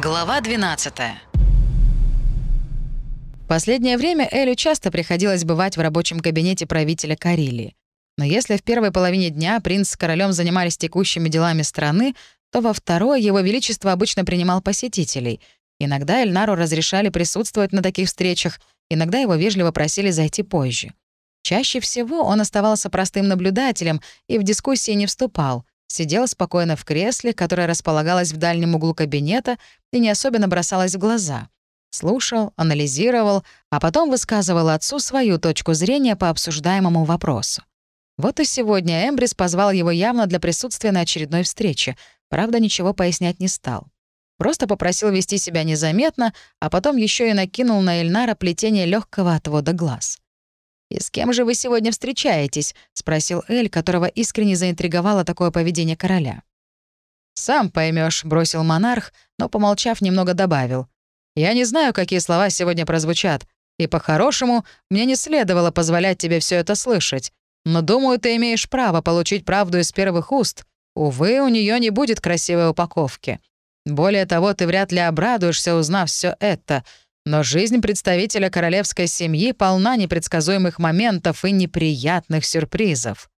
Глава 12 Последнее время Элю часто приходилось бывать в рабочем кабинете правителя Карелии. Но если в первой половине дня принц с королем занимались текущими делами страны, то во второй его величество обычно принимал посетителей. Иногда Эльнару разрешали присутствовать на таких встречах, иногда его вежливо просили зайти позже. Чаще всего он оставался простым наблюдателем и в дискуссии не вступал, сидел спокойно в кресле, которое располагалось в дальнем углу кабинета и не особенно бросалось в глаза. Слушал, анализировал, а потом высказывал отцу свою точку зрения по обсуждаемому вопросу. Вот и сегодня Эмбрис позвал его явно для присутствия на очередной встрече, правда, ничего пояснять не стал. Просто попросил вести себя незаметно, а потом еще и накинул на Эльнара плетение легкого отвода глаз. «И с кем же вы сегодня встречаетесь?» — спросил Эль, которого искренне заинтриговало такое поведение короля. «Сам поймешь, бросил монарх, но, помолчав, немного добавил. «Я не знаю, какие слова сегодня прозвучат, и по-хорошему мне не следовало позволять тебе все это слышать. Но, думаю, ты имеешь право получить правду из первых уст. Увы, у нее не будет красивой упаковки. Более того, ты вряд ли обрадуешься, узнав все это. Но жизнь представителя королевской семьи полна непредсказуемых моментов и неприятных сюрпризов.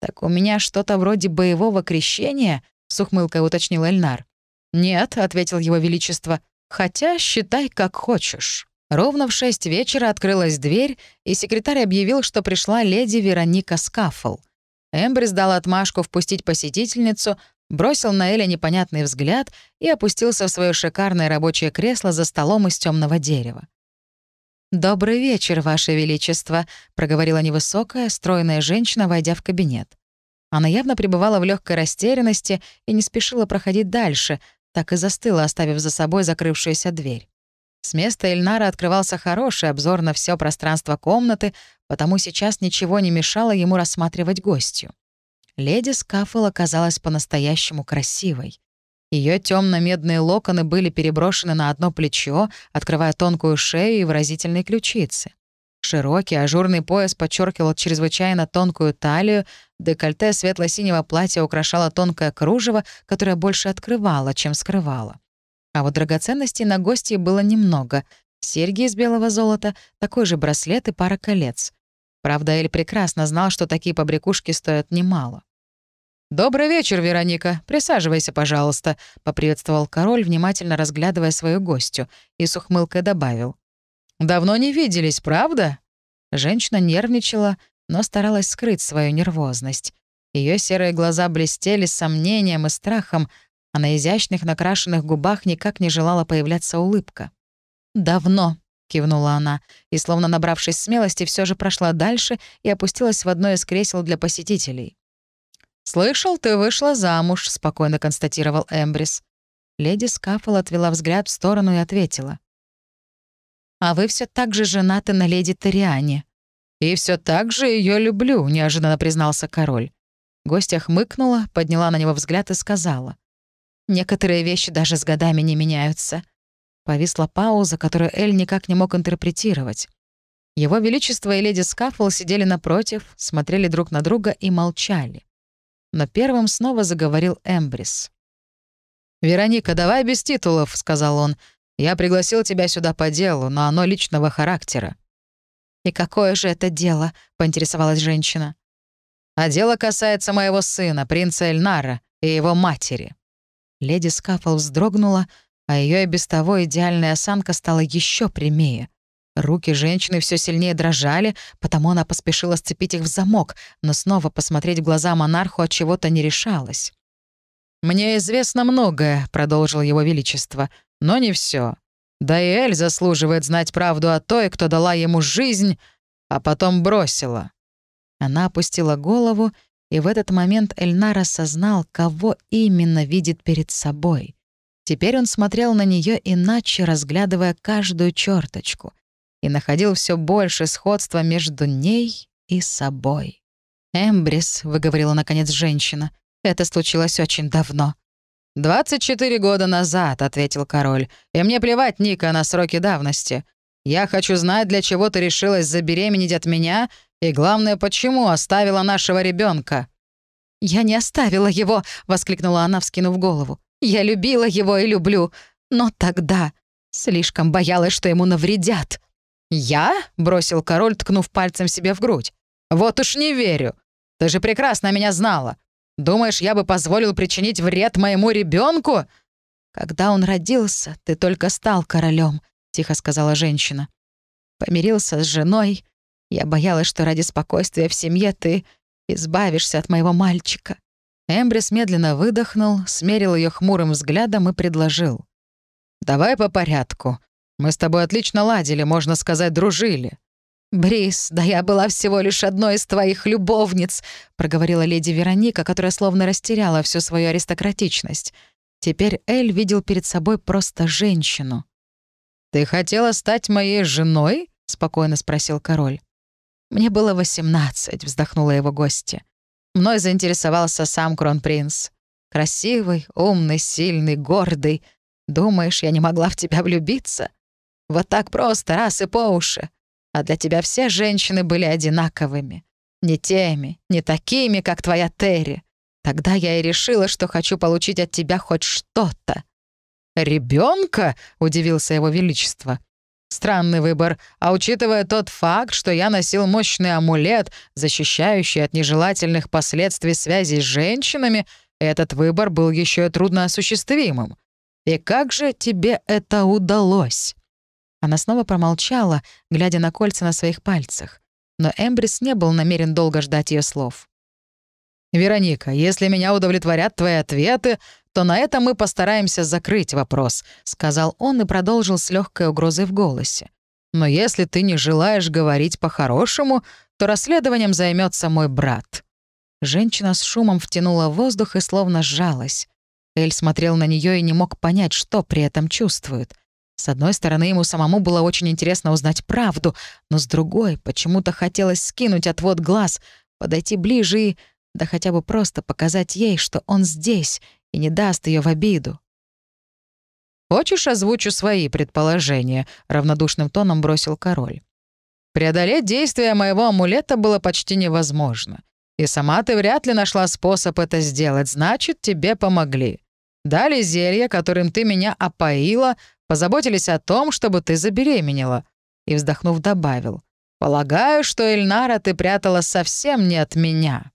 «Так у меня что-то вроде боевого крещения?» — с ухмылкой уточнил Эльнар. «Нет», — ответил его величество, — «хотя считай, как хочешь». Ровно в шесть вечера открылась дверь, и секретарь объявил, что пришла леди Вероника Скаффл. Эмбрис дал отмашку впустить посетительницу, бросил на Эля непонятный взгляд и опустился в свое шикарное рабочее кресло за столом из темного дерева. «Добрый вечер, Ваше Величество», — проговорила невысокая, стройная женщина, войдя в кабинет. Она явно пребывала в легкой растерянности и не спешила проходить дальше, так и застыла, оставив за собой закрывшуюся дверь. С места Эльнара открывался хороший обзор на все пространство комнаты, потому сейчас ничего не мешало ему рассматривать гостью леди Скаффел оказалась по-настоящему красивой. Ее темно-медные локоны были переброшены на одно плечо, открывая тонкую шею и выразительные ключицы. Широкий ажурный пояс подчеркивал чрезвычайно тонкую талию, декольте светло-синего платья украшало тонкое кружево, которое больше открывало, чем скрывало. А вот драгоценностей на гостье было немного. Серьги из белого золота, такой же браслет и пара колец. Правда, Эль прекрасно знал, что такие побрякушки стоят немало. «Добрый вечер, Вероника. Присаживайся, пожалуйста», — поприветствовал король, внимательно разглядывая свою гостью, и с ухмылкой добавил. «Давно не виделись, правда?» Женщина нервничала, но старалась скрыть свою нервозность. Ее серые глаза блестели сомнением и страхом, а на изящных накрашенных губах никак не желала появляться улыбка. «Давно», — кивнула она, и, словно набравшись смелости, все же прошла дальше и опустилась в одно из кресел для посетителей. «Слышал, ты вышла замуж», — спокойно констатировал Эмбрис. Леди Скаффл отвела взгляд в сторону и ответила. «А вы все так же женаты на леди Ториане». «И все так же ее люблю», — неожиданно признался король. Гостья хмыкнула, подняла на него взгляд и сказала. «Некоторые вещи даже с годами не меняются». Повисла пауза, которую Эль никак не мог интерпретировать. Его Величество и леди Скаффл сидели напротив, смотрели друг на друга и молчали но первым снова заговорил Эмбрис. «Вероника, давай без титулов», — сказал он. «Я пригласил тебя сюда по делу, но оно личного характера». «И какое же это дело?» — поинтересовалась женщина. «А дело касается моего сына, принца Эльнара, и его матери». Леди Скаффл вздрогнула, а ее и без того идеальная осанка стала еще прямее. Руки женщины все сильнее дрожали, потому она поспешила сцепить их в замок, но снова посмотреть в глаза монарху от чего-то не решалась. «Мне известно многое», — продолжил его величество, — «но не все. Да и Эль заслуживает знать правду о той, кто дала ему жизнь, а потом бросила». Она опустила голову, и в этот момент Эльнар осознал, кого именно видит перед собой. Теперь он смотрел на нее иначе, разглядывая каждую черточку — и находил все больше сходства между ней и собой. «Эмбрис», — выговорила наконец женщина, — «это случилось очень давно». «Двадцать четыре года назад», — ответил король, — «и мне плевать, Ника, на сроки давности. Я хочу знать, для чего ты решилась забеременеть от меня, и главное, почему оставила нашего ребенка. «Я не оставила его!» — воскликнула она, вскинув голову. «Я любила его и люблю. Но тогда слишком боялась, что ему навредят. «Я?» — бросил король, ткнув пальцем себе в грудь. «Вот уж не верю. Ты же прекрасно меня знала. Думаешь, я бы позволил причинить вред моему ребенку? «Когда он родился, ты только стал королем, тихо сказала женщина. «Помирился с женой. Я боялась, что ради спокойствия в семье ты избавишься от моего мальчика». Эмбрис медленно выдохнул, смерил ее хмурым взглядом и предложил. «Давай по порядку. Мы с тобой отлично ладили, можно сказать, дружили». «Брис, да я была всего лишь одной из твоих любовниц», — проговорила леди Вероника, которая словно растеряла всю свою аристократичность. Теперь Эль видел перед собой просто женщину. «Ты хотела стать моей женой?» — спокойно спросил король. «Мне было восемнадцать», — вздохнула его гостья. Мной заинтересовался сам кронпринц. Красивый, умный, сильный, гордый. Думаешь, я не могла в тебя влюбиться? Вот так просто, раз и по уши. А для тебя все женщины были одинаковыми. Не теми, не такими, как твоя Терри. Тогда я и решила, что хочу получить от тебя хоть что-то». Ребенка? удивился его величество. Странный выбор, а учитывая тот факт, что я носил мощный амулет, защищающий от нежелательных последствий связи с женщинами, этот выбор был еще и трудноосуществимым. И как же тебе это удалось?» Она снова промолчала, глядя на кольца на своих пальцах. Но Эмбрис не был намерен долго ждать ее слов. «Вероника, если меня удовлетворят твои ответы, то на этом мы постараемся закрыть вопрос», — сказал он и продолжил с легкой угрозой в голосе. «Но если ты не желаешь говорить по-хорошему, то расследованием займется мой брат». Женщина с шумом втянула воздух и словно сжалась. Эль смотрел на нее и не мог понять, что при этом чувствует. С одной стороны, ему самому было очень интересно узнать правду, но с другой, почему-то хотелось скинуть отвод глаз, подойти ближе и да хотя бы просто показать ей, что он здесь и не даст ее в обиду. «Хочешь, озвучу свои предположения?» — равнодушным тоном бросил король. «Преодолеть действие моего амулета было почти невозможно. И сама ты вряд ли нашла способ это сделать, значит, тебе помогли. Дали зелье, которым ты меня опоила, позаботились о том, чтобы ты забеременела». И, вздохнув, добавил. «Полагаю, что Эльнара ты прятала совсем не от меня».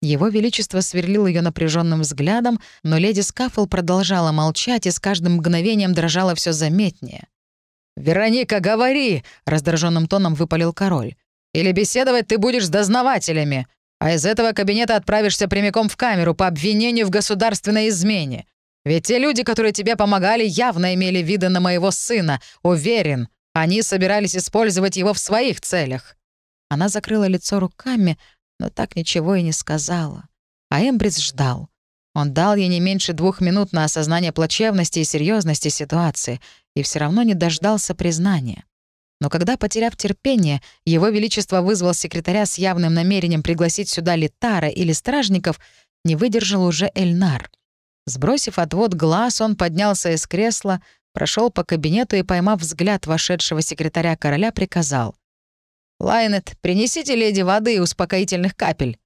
Его Величество сверлил ее напряженным взглядом, но леди Скаффл продолжала молчать и с каждым мгновением дрожала все заметнее. «Вероника, говори!» — раздраженным тоном выпалил король. «Или беседовать ты будешь с дознавателями, а из этого кабинета отправишься прямиком в камеру по обвинению в государственной измене. Ведь те люди, которые тебе помогали, явно имели виды на моего сына. Уверен, они собирались использовать его в своих целях». Она закрыла лицо руками, но так ничего и не сказала. А Эмбрис ждал. Он дал ей не меньше двух минут на осознание плачевности и серьезности ситуации и все равно не дождался признания. Но когда, потеряв терпение, его величество вызвал секретаря с явным намерением пригласить сюда Литара или стражников, не выдержал уже Эльнар. Сбросив отвод глаз, он поднялся из кресла, прошел по кабинету и, поймав взгляд вошедшего секретаря короля, приказал. «Лайнет, принесите леди воды и успокоительных капель».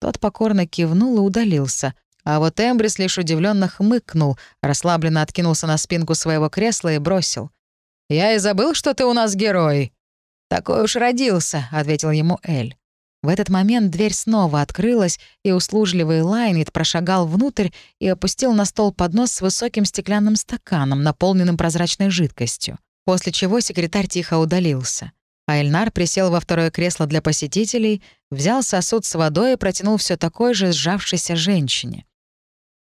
Тот покорно кивнул и удалился. А вот Эмбрис лишь удивленно хмыкнул, расслабленно откинулся на спинку своего кресла и бросил. «Я и забыл, что ты у нас герой». «Такой уж родился», — ответил ему Эль. В этот момент дверь снова открылась, и услужливый Лайнет прошагал внутрь и опустил на стол поднос с высоким стеклянным стаканом, наполненным прозрачной жидкостью, после чего секретарь тихо удалился. А Эльнар присел во второе кресло для посетителей, взял сосуд с водой и протянул все такой же сжавшейся женщине.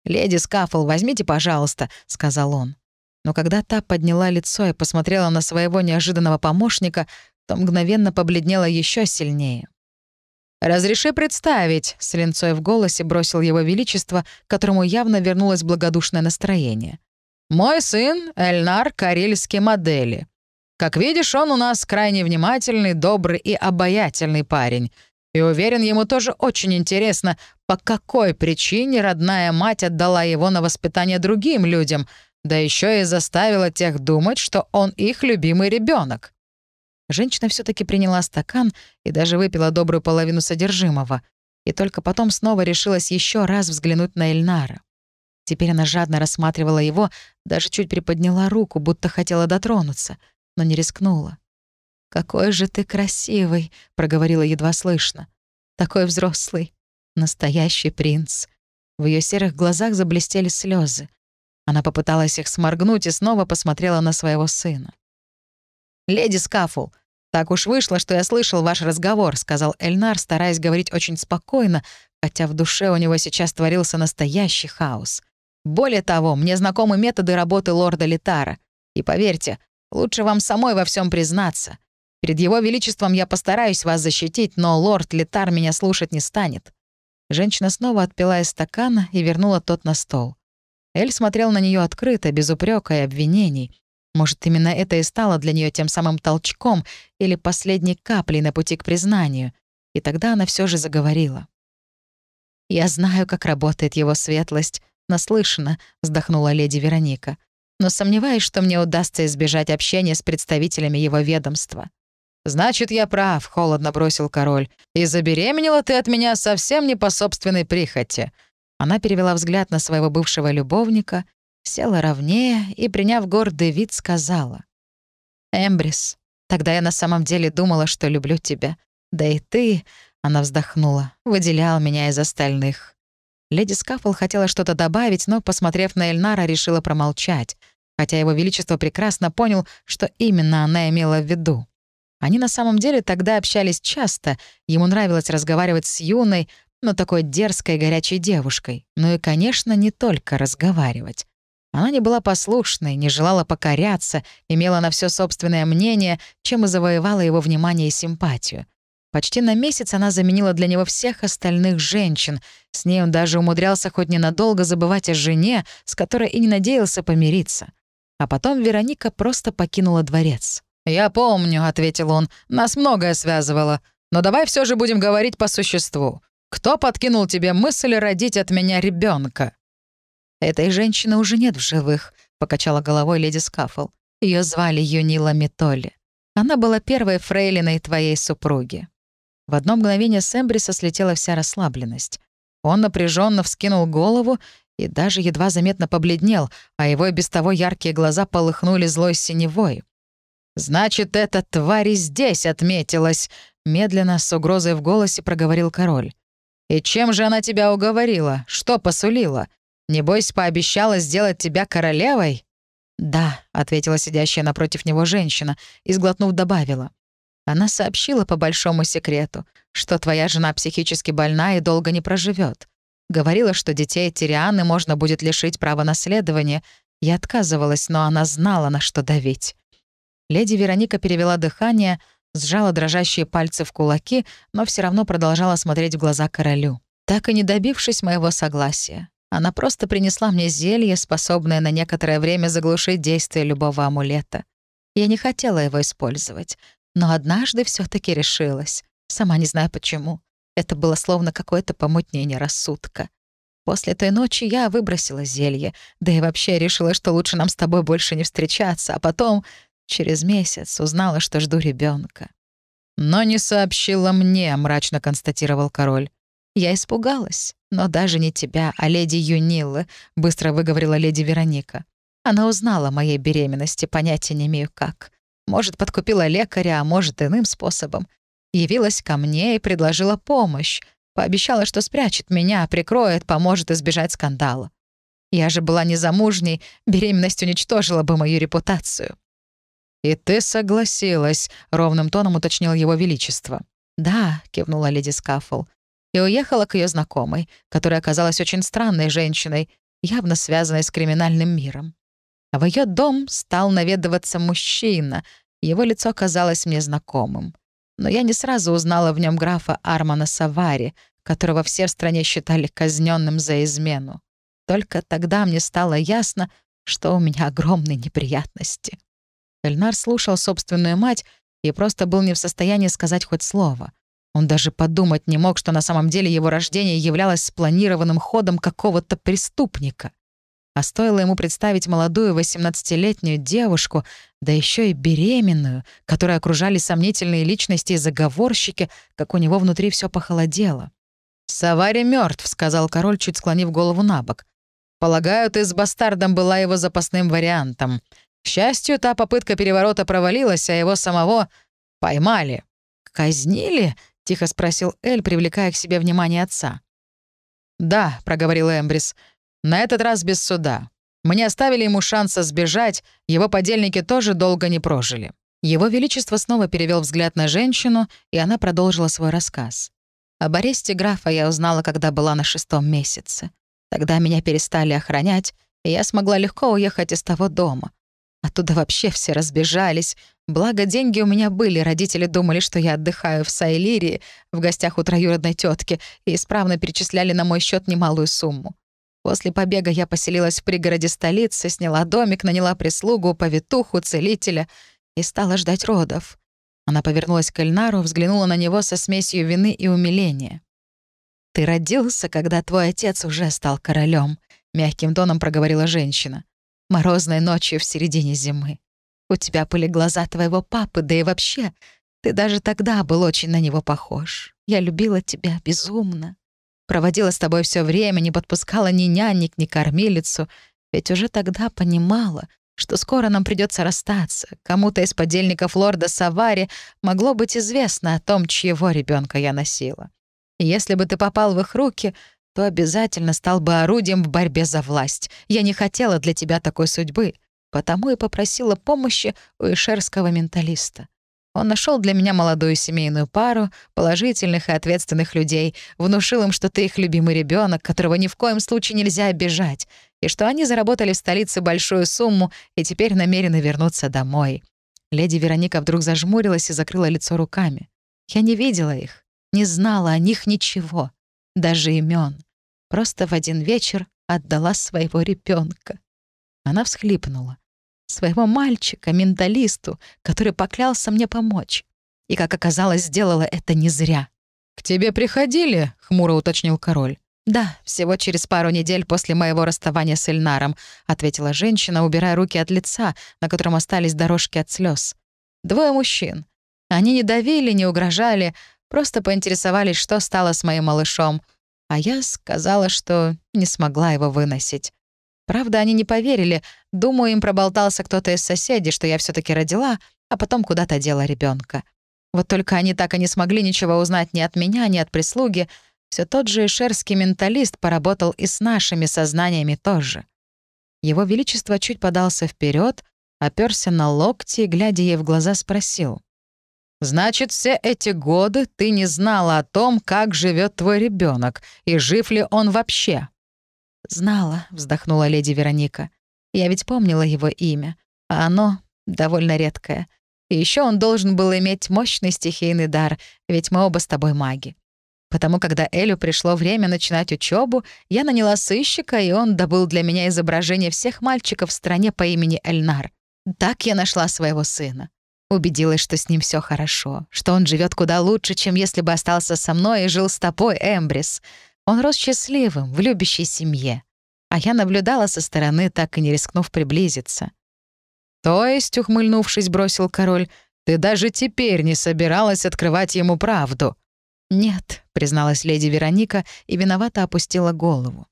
«Леди Скаффл, возьмите, пожалуйста», — сказал он. Но когда та подняла лицо и посмотрела на своего неожиданного помощника, то мгновенно побледнела еще сильнее. «Разреши представить», — с линцой в голосе бросил его величество, которому явно вернулось благодушное настроение. «Мой сын Эльнар Карельский модели. Как видишь, он у нас крайне внимательный, добрый и обаятельный парень. И уверен, ему тоже очень интересно, по какой причине родная мать отдала его на воспитание другим людям, да еще и заставила тех думать, что он их любимый ребенок. Женщина все таки приняла стакан и даже выпила добрую половину содержимого, и только потом снова решилась еще раз взглянуть на Эльнара. Теперь она жадно рассматривала его, даже чуть приподняла руку, будто хотела дотронуться, но не рискнула. «Какой же ты красивый!» — проговорила едва слышно. «Такой взрослый, настоящий принц». В ее серых глазах заблестели слезы. Она попыталась их сморгнуть и снова посмотрела на своего сына. «Леди Скафул, так уж вышло, что я слышал ваш разговор», — сказал Эльнар, стараясь говорить очень спокойно, хотя в душе у него сейчас творился настоящий хаос. «Более того, мне знакомы методы работы лорда Литара. И поверьте, лучше вам самой во всем признаться. Перед его величеством я постараюсь вас защитить, но лорд Литар меня слушать не станет». Женщина снова отпила из стакана и вернула тот на стол. Эль смотрел на нее открыто, без упрека и обвинений. Может, именно это и стало для нее тем самым толчком или последней каплей на пути к признанию. И тогда она все же заговорила. «Я знаю, как работает его светлость. Наслышана», — вздохнула леди Вероника. «Но сомневаюсь, что мне удастся избежать общения с представителями его ведомства». «Значит, я прав», — холодно бросил король. «И забеременела ты от меня совсем не по собственной прихоти». Она перевела взгляд на своего бывшего любовника, села ровнее и, приняв гордый вид, сказала. «Эмбрис, тогда я на самом деле думала, что люблю тебя. Да и ты...» — она вздохнула. «Выделял меня из остальных». Леди Скаффл хотела что-то добавить, но, посмотрев на Эльнара, решила промолчать, хотя его величество прекрасно понял, что именно она имела в виду. Они на самом деле тогда общались часто, ему нравилось разговаривать с юной, но такой дерзкой горячей девушкой. Ну и, конечно, не только разговаривать. Она не была послушной, не желала покоряться, имела на все собственное мнение, чем и завоевала его внимание и симпатию. Почти на месяц она заменила для него всех остальных женщин. С ней он даже умудрялся хоть ненадолго забывать о жене, с которой и не надеялся помириться. А потом Вероника просто покинула дворец. «Я помню», — ответил он, — «нас многое связывало. Но давай все же будем говорить по существу. Кто подкинул тебе мысль родить от меня ребенка? «Этой женщины уже нет в живых», — покачала головой леди Скаффл. Ее звали Юнила Митоли. Она была первой фрейлиной твоей супруги». В одно мгновение с Эмбриса слетела вся расслабленность. Он напряженно вскинул голову и даже едва заметно побледнел, а его и без того яркие глаза полыхнули злой синевой. «Значит, эта тварь и здесь отметилась», — медленно, с угрозой в голосе проговорил король. «И чем же она тебя уговорила? Что посулила? Небось, пообещала сделать тебя королевой?» «Да», — ответила сидящая напротив него женщина и, сглотнув, добавила. «Она сообщила по большому секрету, что твоя жена психически больна и долго не проживет. Говорила, что детей Тирианы можно будет лишить права наследования. Я отказывалась, но она знала, на что давить. Леди Вероника перевела дыхание, сжала дрожащие пальцы в кулаки, но все равно продолжала смотреть в глаза королю, так и не добившись моего согласия. Она просто принесла мне зелье, способное на некоторое время заглушить действие любого амулета. Я не хотела его использовать, но однажды все таки решилась. Сама не знаю почему. Это было словно какое-то помутнение рассудка. После той ночи я выбросила зелье, да и вообще решила, что лучше нам с тобой больше не встречаться, а потом Через месяц узнала, что жду ребенка. «Но не сообщила мне», — мрачно констатировал король. «Я испугалась, но даже не тебя, а леди Юнилы», — быстро выговорила леди Вероника. «Она узнала о моей беременности, понятия не имею как. Может, подкупила лекаря, а может, иным способом. Явилась ко мне и предложила помощь. Пообещала, что спрячет меня, прикроет, поможет избежать скандала. Я же была незамужней, беременность уничтожила бы мою репутацию. «И ты согласилась», — ровным тоном уточнил его величество. «Да», — кивнула леди Скаффл. И уехала к ее знакомой, которая оказалась очень странной женщиной, явно связанной с криминальным миром. А в ее дом стал наведываться мужчина. Его лицо казалось мне знакомым. Но я не сразу узнала в нем графа Армана Савари, которого все в стране считали казненным за измену. Только тогда мне стало ясно, что у меня огромные неприятности. Эльнар слушал собственную мать и просто был не в состоянии сказать хоть слово. Он даже подумать не мог, что на самом деле его рождение являлось спланированным ходом какого-то преступника. А стоило ему представить молодую 18-летнюю девушку, да еще и беременную, которой окружали сомнительные личности и заговорщики, как у него внутри все похолодело. «Савари мертв, сказал король, чуть склонив голову на бок. Полагаю, ты с бастардом была его запасным вариантом. К счастью, та попытка переворота провалилась, а его самого поймали. «Казнили?» — тихо спросил Эль, привлекая к себе внимание отца. «Да», — проговорил Эмбрис, — «на этот раз без суда. Мы не оставили ему шанса сбежать, его подельники тоже долго не прожили». Его Величество снова перевел взгляд на женщину, и она продолжила свой рассказ. Об аресте графа я узнала, когда была на шестом месяце. Тогда меня перестали охранять, и я смогла легко уехать из того дома. Оттуда вообще все разбежались. Благо, деньги у меня были, родители думали, что я отдыхаю в Сайлирии, в гостях у троюродной тетки, и исправно перечисляли на мой счет немалую сумму. После побега я поселилась в пригороде столицы, сняла домик, наняла прислугу, повитуху, целителя и стала ждать родов. Она повернулась к Эльнару, взглянула на него со смесью вины и умиления. «Ты родился, когда твой отец уже стал королем», — мягким тоном проговорила женщина. «Морозной ночью в середине зимы. У тебя были глаза твоего папы, да и вообще, ты даже тогда был очень на него похож. Я любила тебя безумно. Проводила с тобой все время, не подпускала ни нянек, ни кормилицу, ведь уже тогда понимала, что скоро нам придется расстаться. Кому-то из подельников лорда Савари могло быть известно о том, чьего ребенка я носила. Если бы ты попал в их руки, то обязательно стал бы орудием в борьбе за власть. Я не хотела для тебя такой судьбы, потому и попросила помощи у ишерского менталиста. Он нашел для меня молодую семейную пару, положительных и ответственных людей, внушил им, что ты их любимый ребенок, которого ни в коем случае нельзя обижать, и что они заработали в столице большую сумму и теперь намерены вернуться домой. Леди Вероника вдруг зажмурилась и закрыла лицо руками. Я не видела их не знала о них ничего, даже имен. Просто в один вечер отдала своего ребенка. Она всхлипнула. Своего мальчика, менталисту, который поклялся мне помочь. И, как оказалось, сделала это не зря. «К тебе приходили?» — хмуро уточнил король. «Да, всего через пару недель после моего расставания с Эльнаром», — ответила женщина, убирая руки от лица, на котором остались дорожки от слез. «Двое мужчин. Они не давили, не угрожали, Просто поинтересовались, что стало с моим малышом. А я сказала, что не смогла его выносить. Правда, они не поверили. Думаю, им проболтался кто-то из соседей, что я все таки родила, а потом куда-то дела ребенка. Вот только они так и не смогли ничего узнать ни от меня, ни от прислуги. Все тот же шерский менталист поработал и с нашими сознаниями тоже. Его Величество чуть подался вперед, оперся на локти и, глядя ей в глаза, спросил. Значит, все эти годы ты не знала о том, как живет твой ребенок и жив ли он вообще. Знала, вздохнула леди Вероника. Я ведь помнила его имя, а оно довольно редкое. И еще он должен был иметь мощный стихийный дар, ведь мы оба с тобой маги. Потому когда Элю пришло время начинать учебу, я наняла сыщика, и он добыл для меня изображение всех мальчиков в стране по имени Эльнар. Так я нашла своего сына. Убедилась, что с ним все хорошо, что он живет куда лучше, чем если бы остался со мной и жил с тобой, Эмбрис. Он рос счастливым, в любящей семье. А я наблюдала со стороны, так и не рискнув приблизиться. «То есть», — ухмыльнувшись, бросил король, «ты даже теперь не собиралась открывать ему правду?» «Нет», — призналась леди Вероника и виновато опустила голову.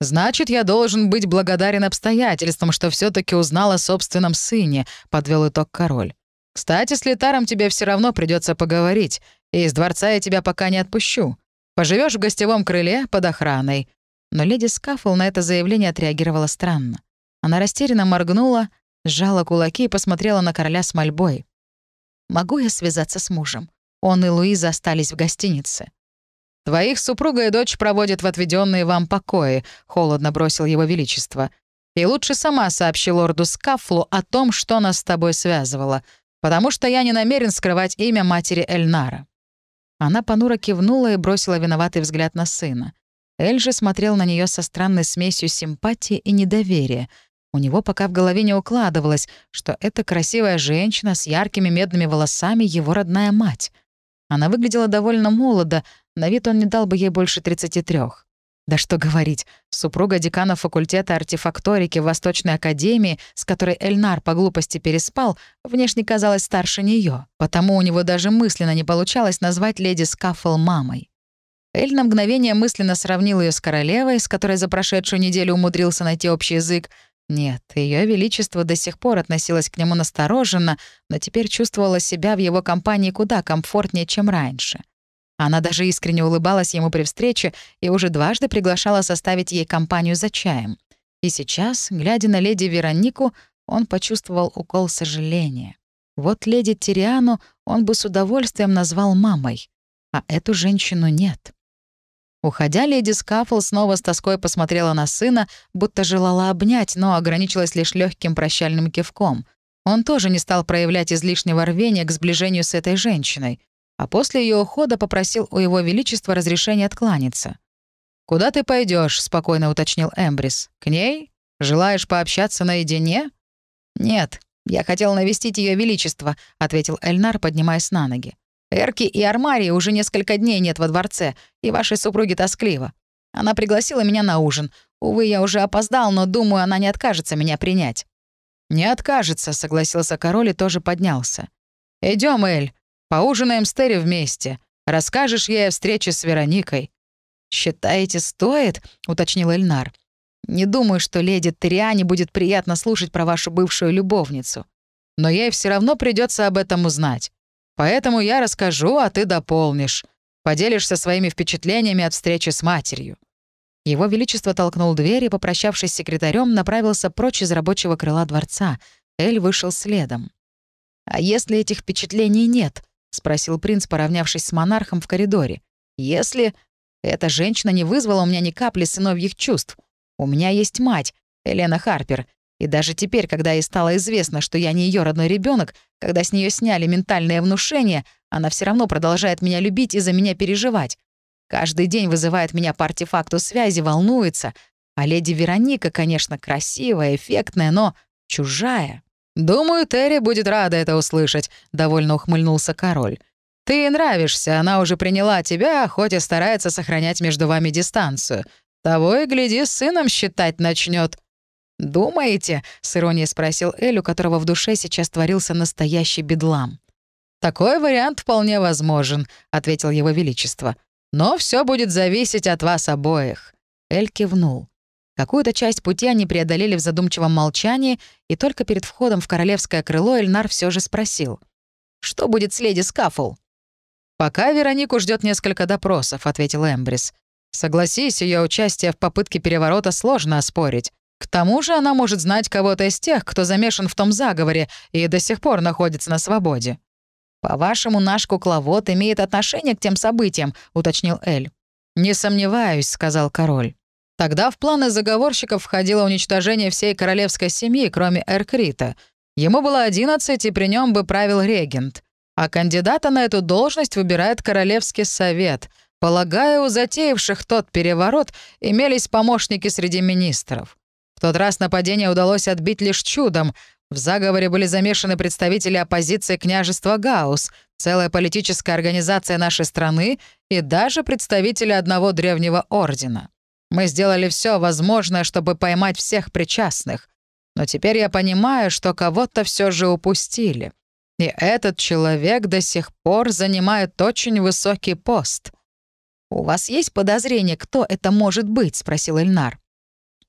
«Значит, я должен быть благодарен обстоятельствам, что все таки узнал о собственном сыне», — подвел итог король. Кстати, с Литаром тебе все равно придется поговорить, и из дворца я тебя пока не отпущу. Поживешь в гостевом крыле под охраной». Но леди Скаффл на это заявление отреагировала странно. Она растерянно моргнула, сжала кулаки и посмотрела на короля с мольбой. «Могу я связаться с мужем? Он и Луиза остались в гостинице». «Твоих супруга и дочь проводят в отведенные вам покои», — холодно бросил его величество. «И лучше сама сообщи лорду Скафлу о том, что нас с тобой связывало потому что я не намерен скрывать имя матери Эльнара». Она понуро кивнула и бросила виноватый взгляд на сына. Эль же смотрел на нее со странной смесью симпатии и недоверия. У него пока в голове не укладывалось, что эта красивая женщина с яркими медными волосами — его родная мать. Она выглядела довольно молодо, на вид он не дал бы ей больше 33. Да что говорить, супруга декана факультета артефакторики Восточной Академии, с которой Эльнар по глупости переспал, внешне казалась старше нее, потому у него даже мысленно не получалось назвать леди Скаффл мамой. Эль на мгновение мысленно сравнил ее с королевой, с которой за прошедшую неделю умудрился найти общий язык. Нет, ее величество до сих пор относилось к нему настороженно, но теперь чувствовала себя в его компании куда комфортнее, чем раньше. Она даже искренне улыбалась ему при встрече и уже дважды приглашала составить ей компанию за чаем. И сейчас, глядя на леди Веронику, он почувствовал укол сожаления. Вот леди Тириану он бы с удовольствием назвал мамой, а эту женщину нет. Уходя, леди Скаффл снова с тоской посмотрела на сына, будто желала обнять, но ограничилась лишь легким прощальным кивком. Он тоже не стал проявлять излишнего рвения к сближению с этой женщиной, а после ее ухода попросил у его величества разрешения откланяться. «Куда ты пойдешь? спокойно уточнил Эмбрис. «К ней? Желаешь пообщаться наедине?» «Нет, я хотел навестить ее величество», — ответил Эльнар, поднимаясь на ноги. Эрки и Армарии уже несколько дней нет во дворце, и вашей супруге тоскливо. Она пригласила меня на ужин. Увы, я уже опоздал, но думаю, она не откажется меня принять». «Не откажется», — согласился король и тоже поднялся. Идем, Эль, поужинаем с Терри вместе. Расскажешь ей о встрече с Вероникой». «Считаете, стоит?» — уточнил Эльнар. «Не думаю, что леди Терриане будет приятно слушать про вашу бывшую любовницу. Но ей все равно придется об этом узнать. Поэтому я расскажу, а ты дополнишь. Поделишься своими впечатлениями от встречи с матерью». Его Величество толкнул дверь и, попрощавшись с секретарем, направился прочь из рабочего крыла дворца. Эль вышел следом. «А если этих впечатлений нет?» — спросил принц, поравнявшись с монархом в коридоре. «Если...» Эта женщина не вызвала у меня ни капли сыновьих чувств. У меня есть мать, Елена Харпер, и даже теперь, когда ей стало известно, что я не ее родной ребенок, когда с нее сняли ментальное внушение, она все равно продолжает меня любить и за меня переживать. Каждый день вызывает меня по артефакту связи, волнуется. А леди Вероника, конечно, красивая, эффектная, но чужая. «Думаю, Терри будет рада это услышать», — довольно ухмыльнулся король. «Ты нравишься, она уже приняла тебя, хоть и старается сохранять между вами дистанцию. Того и гляди, с сыном считать начнет. «Думаете?» — с иронией спросил Эль, у которого в душе сейчас творился настоящий бедлам. «Такой вариант вполне возможен», — ответил его величество. «Но все будет зависеть от вас обоих». Эль кивнул. Какую-то часть пути они преодолели в задумчивом молчании, и только перед входом в королевское крыло Эльнар все же спросил. «Что будет с леди Скаффл?» «Пока Веронику ждет несколько допросов», — ответил Эмбрис. «Согласись, ее участие в попытке переворота сложно оспорить. К тому же она может знать кого-то из тех, кто замешан в том заговоре и до сих пор находится на свободе. «По-вашему, наш кукловод имеет отношение к тем событиям», — уточнил Эль. «Не сомневаюсь», — сказал король. Тогда в планы заговорщиков входило уничтожение всей королевской семьи, кроме Эркрита. Ему было 11, и при нем бы правил регент. А кандидата на эту должность выбирает Королевский совет. Полагаю, у затеявших тот переворот имелись помощники среди министров. В тот раз нападение удалось отбить лишь чудом. В заговоре были замешаны представители оппозиции княжества Гаус, целая политическая организация нашей страны и даже представители одного древнего ордена. Мы сделали все возможное, чтобы поймать всех причастных. Но теперь я понимаю, что кого-то все же упустили. И этот человек до сих пор занимает очень высокий пост. «У вас есть подозрение, кто это может быть?» — спросил Эльнар.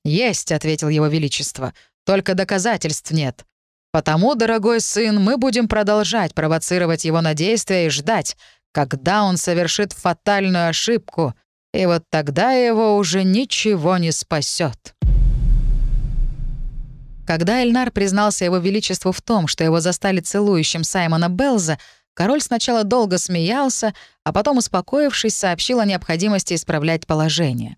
«Есть», — ответил его величество, — «только доказательств нет. Потому, дорогой сын, мы будем продолжать провоцировать его на действия и ждать, когда он совершит фатальную ошибку, и вот тогда его уже ничего не спасет. Когда Эльнар признался его величеству в том, что его застали целующим Саймона Белза, король сначала долго смеялся, а потом, успокоившись, сообщил о необходимости исправлять положение.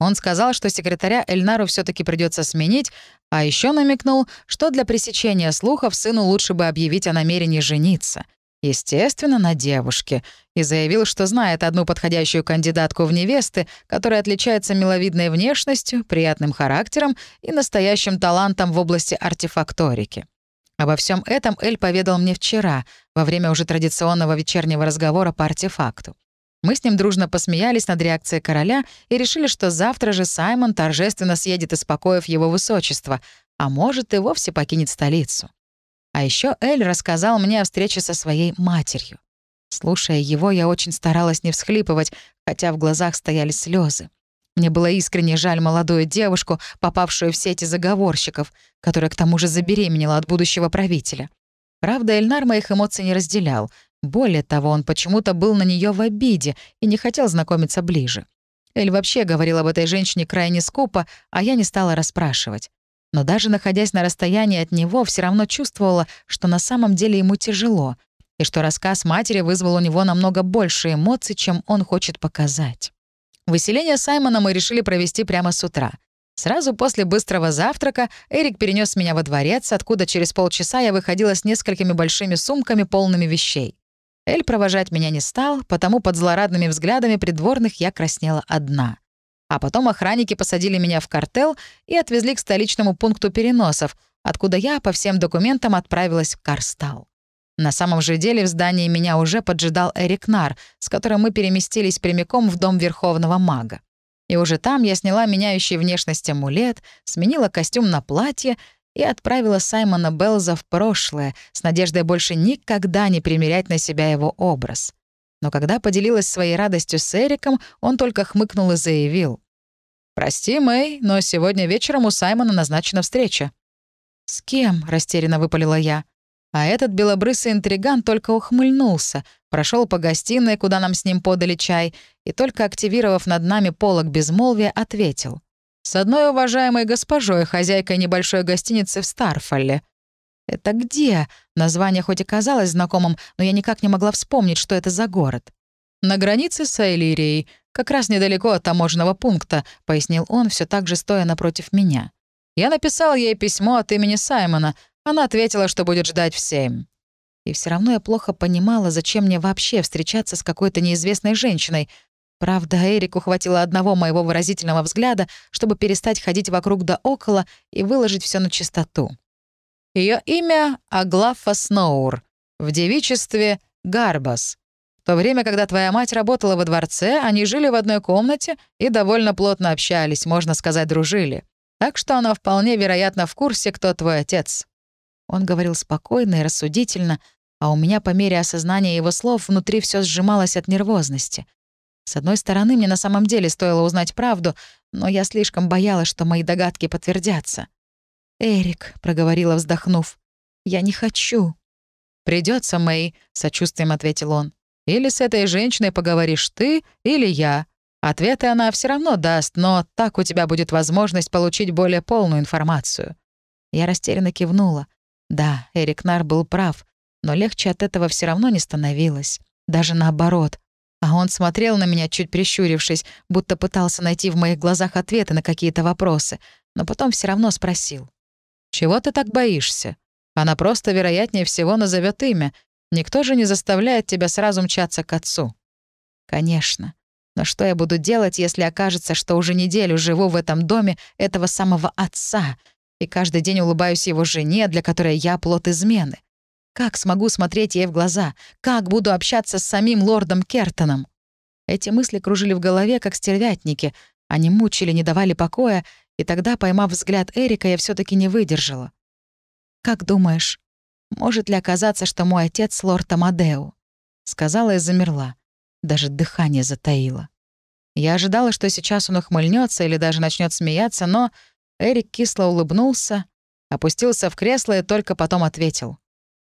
Он сказал, что секретаря Эльнару все таки придется сменить, а еще намекнул, что для пресечения слухов сыну лучше бы объявить о намерении жениться. Естественно, на девушке. И заявил, что знает одну подходящую кандидатку в невесты, которая отличается миловидной внешностью, приятным характером и настоящим талантом в области артефакторики. Обо всем этом Эль поведал мне вчера, во время уже традиционного вечернего разговора по артефакту. Мы с ним дружно посмеялись над реакцией короля и решили, что завтра же Саймон торжественно съедет из покоев его высочества, а может и вовсе покинет столицу. А еще Эль рассказал мне о встрече со своей матерью. Слушая его, я очень старалась не всхлипывать, хотя в глазах стояли слезы. Мне было искренне жаль молодую девушку, попавшую в сети заговорщиков, которая к тому же забеременела от будущего правителя. Правда, Эльнар моих эмоций не разделял. Более того, он почему-то был на нее в обиде и не хотел знакомиться ближе. Эль вообще говорил об этой женщине крайне скупо, а я не стала расспрашивать. Но даже находясь на расстоянии от него, все равно чувствовала, что на самом деле ему тяжело, и что рассказ матери вызвал у него намного больше эмоций, чем он хочет показать. Выселение Саймона мы решили провести прямо с утра. Сразу после быстрого завтрака Эрик перенес меня во дворец, откуда через полчаса я выходила с несколькими большими сумками, полными вещей. Эль провожать меня не стал, потому под злорадными взглядами придворных я краснела одна. А потом охранники посадили меня в картел и отвезли к столичному пункту переносов, откуда я по всем документам отправилась в Карстал. На самом же деле в здании меня уже поджидал Эрик Нар, с которым мы переместились прямиком в дом Верховного Мага. И уже там я сняла меняющий внешность амулет, сменила костюм на платье и отправила Саймона Белза в прошлое, с надеждой больше никогда не примерять на себя его образ. Но когда поделилась своей радостью с Эриком, он только хмыкнул и заявил. «Прости, Мэй, но сегодня вечером у Саймона назначена встреча». «С кем?» — растерянно выпалила я. А этот белобрысый интриган только ухмыльнулся, прошел по гостиной, куда нам с ним подали чай, и только активировав над нами полог безмолвия, ответил. «С одной уважаемой госпожой, хозяйкой небольшой гостиницы в Старфолле». «Это где?» Название хоть и казалось знакомым, но я никак не могла вспомнить, что это за город. «На границе с Эйлирией, как раз недалеко от таможенного пункта», — пояснил он, все так же стоя напротив меня. «Я написал ей письмо от имени Саймона, она ответила, что будет ждать в семь. И все равно я плохо понимала, зачем мне вообще встречаться с какой-то неизвестной женщиной. Правда, Эрику хватило одного моего выразительного взгляда, чтобы перестать ходить вокруг да около и выложить все на чистоту. Ее имя — Аглафа Сноур, в девичестве — Гарбас. В то время, когда твоя мать работала во дворце, они жили в одной комнате и довольно плотно общались, можно сказать, дружили. Так что она вполне вероятно в курсе, кто твой отец. Он говорил спокойно и рассудительно, а у меня по мере осознания его слов внутри все сжималось от нервозности. С одной стороны, мне на самом деле стоило узнать правду, но я слишком боялась, что мои догадки подтвердятся. «Эрик», — проговорила, вздохнув, — «я не хочу». Придется, Мэй», — сочувствием ответил он. «Или с этой женщиной поговоришь ты, или я. Ответы она все равно даст, но так у тебя будет возможность получить более полную информацию». Я растерянно кивнула. Да, Эрик Нар был прав, но легче от этого все равно не становилось. Даже наоборот. А он смотрел на меня, чуть прищурившись, будто пытался найти в моих глазах ответы на какие-то вопросы, но потом все равно спросил. «Чего ты так боишься? Она просто, вероятнее всего, назовет имя. Никто же не заставляет тебя сразу мчаться к отцу». «Конечно. Но что я буду делать, если окажется, что уже неделю живу в этом доме этого самого отца, и каждый день улыбаюсь его жене, для которой я плод измены. Как смогу смотреть ей в глаза? Как буду общаться с самим лордом Кертоном? Эти мысли кружили в голове, как стервятники. Они мучили, не давали покоя, и тогда, поймав взгляд Эрика, я все таки не выдержала. «Как думаешь, может ли оказаться, что мой отец — лорд Амадеу?» Сказала и замерла. Даже дыхание затаило. Я ожидала, что сейчас он ухмыльнется или даже начнет смеяться, но Эрик кисло улыбнулся, опустился в кресло и только потом ответил.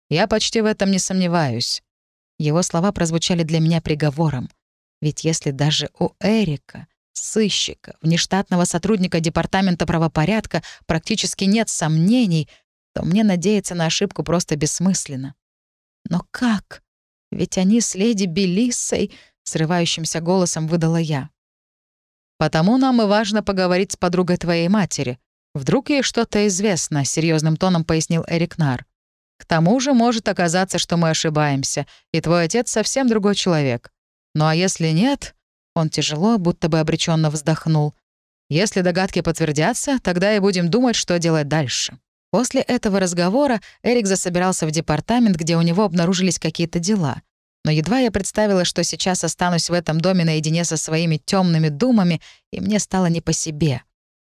«Я почти в этом не сомневаюсь». Его слова прозвучали для меня приговором. Ведь если даже у Эрика, сыщика, внештатного сотрудника Департамента правопорядка практически нет сомнений, то мне надеяться на ошибку просто бессмысленно. Но как? Ведь они с леди Белиссой, срывающимся голосом выдала я. Потому нам и важно поговорить с подругой твоей матери. Вдруг ей что-то известно», — серьезным тоном пояснил Эрик Нар. «К тому же может оказаться, что мы ошибаемся, и твой отец совсем другой человек. Ну а если нет...» Он тяжело, будто бы обреченно вздохнул. «Если догадки подтвердятся, тогда и будем думать, что делать дальше». После этого разговора Эрик засобирался в департамент, где у него обнаружились какие-то дела. Но едва я представила, что сейчас останусь в этом доме наедине со своими темными думами, и мне стало не по себе.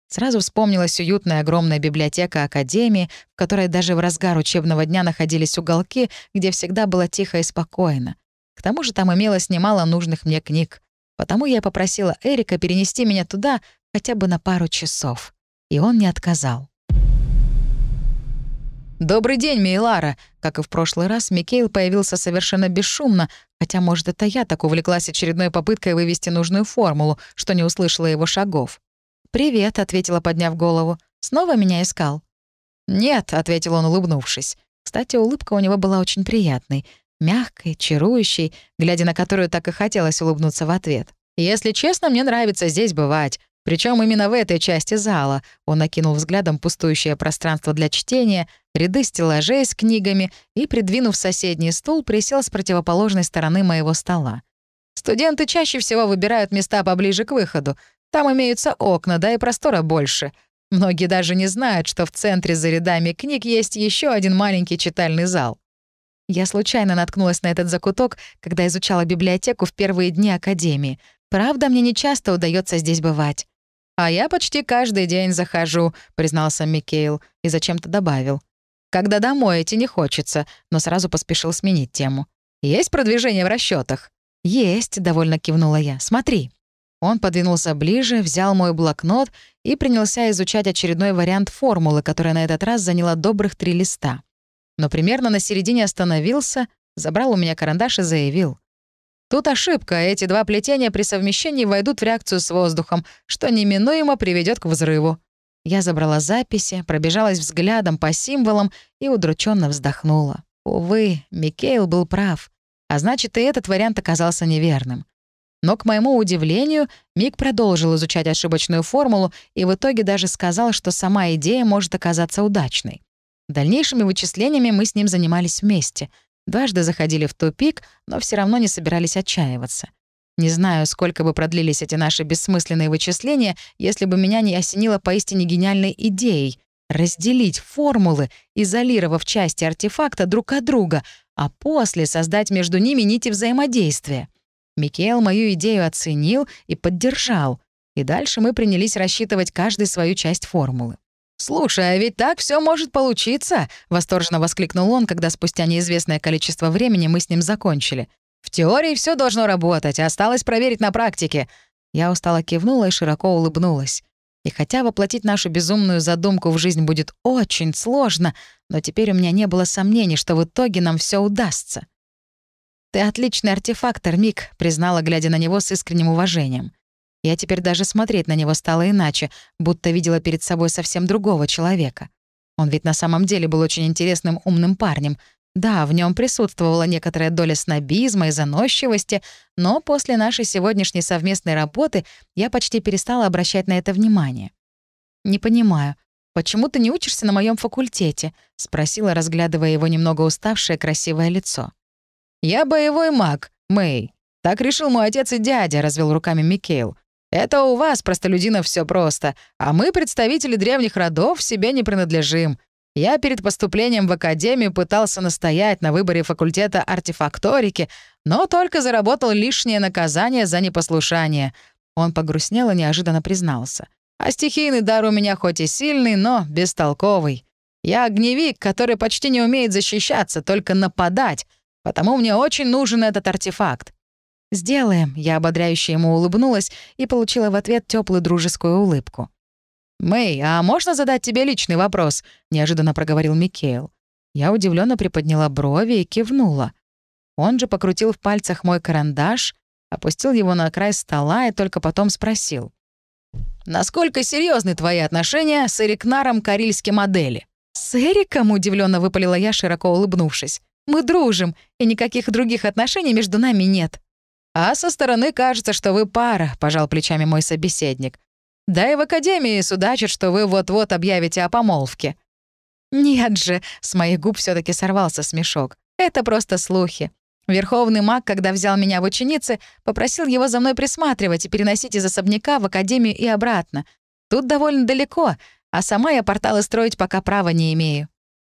Сразу вспомнилась уютная огромная библиотека Академии, в которой даже в разгар учебного дня находились уголки, где всегда было тихо и спокойно. К тому же там имелось немало нужных мне книг. Потому я попросила Эрика перенести меня туда хотя бы на пару часов. И он не отказал. «Добрый день, Мейлара!» Как и в прошлый раз, Микейл появился совершенно бесшумно, хотя, может, это я так увлеклась очередной попыткой вывести нужную формулу, что не услышала его шагов. «Привет», — ответила, подняв голову. «Снова меня искал?» «Нет», — ответил он, улыбнувшись. Кстати, улыбка у него была очень приятной, мягкой, чарующей, глядя на которую так и хотелось улыбнуться в ответ. «Если честно, мне нравится здесь бывать. Причем именно в этой части зала он окинул взглядом пустующее пространство для чтения, ряды стеллажей с книгами и, придвинув соседний стул, присел с противоположной стороны моего стола. Студенты чаще всего выбирают места поближе к выходу. Там имеются окна, да и простора больше. Многие даже не знают, что в центре за рядами книг есть еще один маленький читальный зал. Я случайно наткнулась на этот закуток, когда изучала библиотеку в первые дни Академии. Правда, мне не часто удается здесь бывать. «А я почти каждый день захожу», — признался Микейл и зачем-то добавил. «Когда домой идти не хочется», но сразу поспешил сменить тему. «Есть продвижение в расчетах? «Есть», — довольно кивнула я. «Смотри». Он подвинулся ближе, взял мой блокнот и принялся изучать очередной вариант формулы, которая на этот раз заняла добрых три листа. Но примерно на середине остановился, забрал у меня карандаш и заявил. Тут ошибка, эти два плетения при совмещении войдут в реакцию с воздухом, что неминуемо приведет к взрыву. Я забрала записи, пробежалась взглядом по символам и удрученно вздохнула. Увы, Микейл был прав. А значит, и этот вариант оказался неверным. Но, к моему удивлению, Мик продолжил изучать ошибочную формулу и в итоге даже сказал, что сама идея может оказаться удачной. Дальнейшими вычислениями мы с ним занимались вместе — Дважды заходили в тупик, но все равно не собирались отчаиваться. Не знаю, сколько бы продлились эти наши бессмысленные вычисления, если бы меня не осенило поистине гениальной идеей — разделить формулы, изолировав части артефакта друг от друга, а после создать между ними нити взаимодействия. Микел мою идею оценил и поддержал, и дальше мы принялись рассчитывать каждый свою часть формулы. «Слушай, а ведь так все может получиться!» — восторженно воскликнул он, когда спустя неизвестное количество времени мы с ним закончили. «В теории все должно работать, осталось проверить на практике». Я устало кивнула и широко улыбнулась. И хотя воплотить нашу безумную задумку в жизнь будет очень сложно, но теперь у меня не было сомнений, что в итоге нам все удастся. «Ты отличный артефактор, Мик», — признала, глядя на него с искренним уважением. Я теперь даже смотреть на него стала иначе, будто видела перед собой совсем другого человека. Он ведь на самом деле был очень интересным умным парнем. Да, в нем присутствовала некоторая доля снобизма и заносчивости, но после нашей сегодняшней совместной работы я почти перестала обращать на это внимание. «Не понимаю, почему ты не учишься на моем факультете?» — спросила, разглядывая его немного уставшее красивое лицо. «Я боевой маг, Мэй. Так решил мой отец и дядя», — развел руками Микейл. Это у вас, простолюдинов, все просто, а мы, представители древних родов, себе не принадлежим. Я перед поступлением в академию пытался настоять на выборе факультета артефакторики, но только заработал лишнее наказание за непослушание. Он погрустнел и неожиданно признался. А стихийный дар у меня хоть и сильный, но бестолковый. Я огневик, который почти не умеет защищаться, только нападать, потому мне очень нужен этот артефакт. «Сделаем», — я ободряюще ему улыбнулась и получила в ответ теплую дружескую улыбку. «Мэй, а можно задать тебе личный вопрос?» — неожиданно проговорил Микейл. Я удивленно приподняла брови и кивнула. Он же покрутил в пальцах мой карандаш, опустил его на край стола и только потом спросил. «Насколько серьезны твои отношения с Эрикнаром Карильски модели?» «С Эриком?» — удивленно выпалила я, широко улыбнувшись. «Мы дружим, и никаких других отношений между нами нет». «А со стороны кажется, что вы пара», — пожал плечами мой собеседник. «Да и в академии судачат, что вы вот-вот объявите о помолвке». «Нет же», — с моих губ все таки сорвался смешок. «Это просто слухи. Верховный маг, когда взял меня в ученицы, попросил его за мной присматривать и переносить из особняка в академию и обратно. Тут довольно далеко, а сама я порталы строить пока права не имею».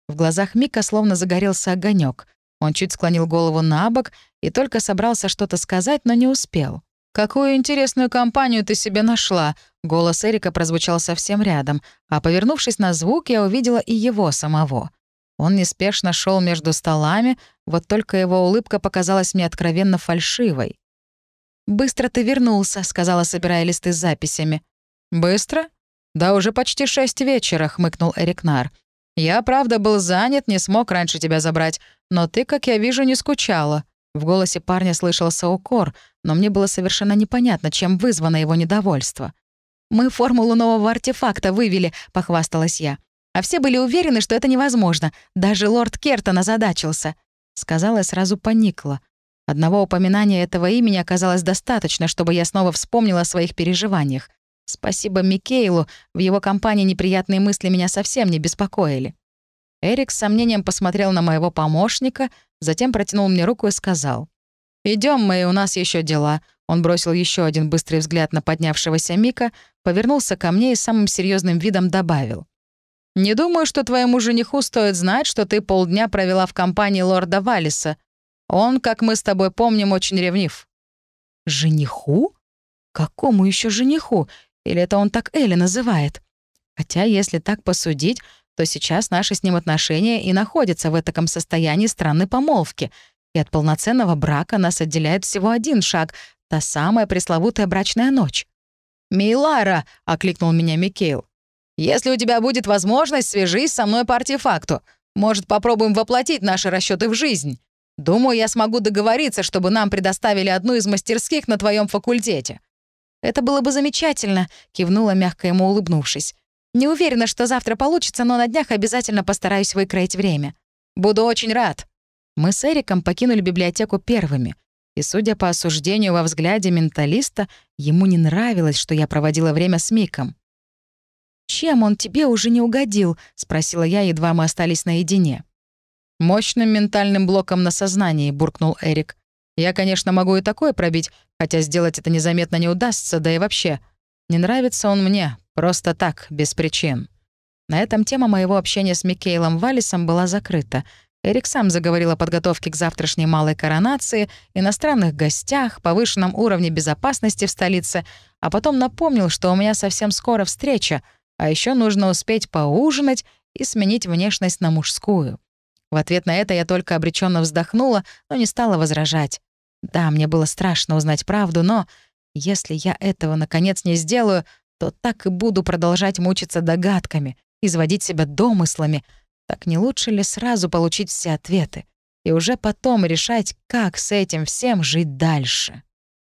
В глазах Мика словно загорелся огонек. Он чуть склонил голову на бок и только собрался что-то сказать, но не успел. «Какую интересную компанию ты себе нашла?» Голос Эрика прозвучал совсем рядом, а повернувшись на звук, я увидела и его самого. Он неспешно шел между столами, вот только его улыбка показалась мне откровенно фальшивой. «Быстро ты вернулся», — сказала, собирая листы с записями. «Быстро? Да уже почти шесть вечера», — хмыкнул Эрикнар. «Я, правда, был занят, не смог раньше тебя забрать, но ты, как я вижу, не скучала». В голосе парня слышался укор, но мне было совершенно непонятно, чем вызвано его недовольство. «Мы формулу нового артефакта вывели», — похвасталась я. «А все были уверены, что это невозможно. Даже лорд Кертон озадачился». Сказала и сразу поникла. Одного упоминания этого имени оказалось достаточно, чтобы я снова вспомнила о своих переживаниях. Спасибо Микейлу, в его компании неприятные мысли меня совсем не беспокоили. Эрик с сомнением посмотрел на моего помощника, затем протянул мне руку и сказал. Идем, мы, у нас еще дела». Он бросил еще один быстрый взгляд на поднявшегося Мика, повернулся ко мне и самым серьезным видом добавил. «Не думаю, что твоему жениху стоит знать, что ты полдня провела в компании лорда Валиса. Он, как мы с тобой помним, очень ревнив». «Жениху? Какому еще жениху? Или это он так Элли называет? Хотя, если так посудить, то сейчас наши с ним отношения и находятся в таком состоянии странной помолвки, и от полноценного брака нас отделяет всего один шаг — та самая пресловутая брачная ночь. «Милара!» — окликнул меня Микейл. «Если у тебя будет возможность, свяжись со мной по артефакту. Может, попробуем воплотить наши расчеты в жизнь. Думаю, я смогу договориться, чтобы нам предоставили одну из мастерских на твоем факультете. «Это было бы замечательно», — кивнула, мягко ему улыбнувшись. «Не уверена, что завтра получится, но на днях обязательно постараюсь выкроить время. Буду очень рад». Мы с Эриком покинули библиотеку первыми. И, судя по осуждению во взгляде менталиста, ему не нравилось, что я проводила время с Миком. «Чем он тебе уже не угодил?» — спросила я, едва мы остались наедине. «Мощным ментальным блоком на сознании», — буркнул Эрик. «Я, конечно, могу и такое пробить, Хотя сделать это незаметно не удастся, да и вообще. Не нравится он мне, просто так, без причин. На этом тема моего общения с Микейлом Валисом была закрыта. Эрик сам заговорил о подготовке к завтрашней малой коронации, иностранных гостях, повышенном уровне безопасности в столице, а потом напомнил, что у меня совсем скоро встреча, а еще нужно успеть поужинать и сменить внешность на мужскую. В ответ на это я только обреченно вздохнула, но не стала возражать. Да, мне было страшно узнать правду, но если я этого наконец не сделаю, то так и буду продолжать мучиться догадками, изводить себя домыслами. Так не лучше ли сразу получить все ответы и уже потом решать, как с этим всем жить дальше?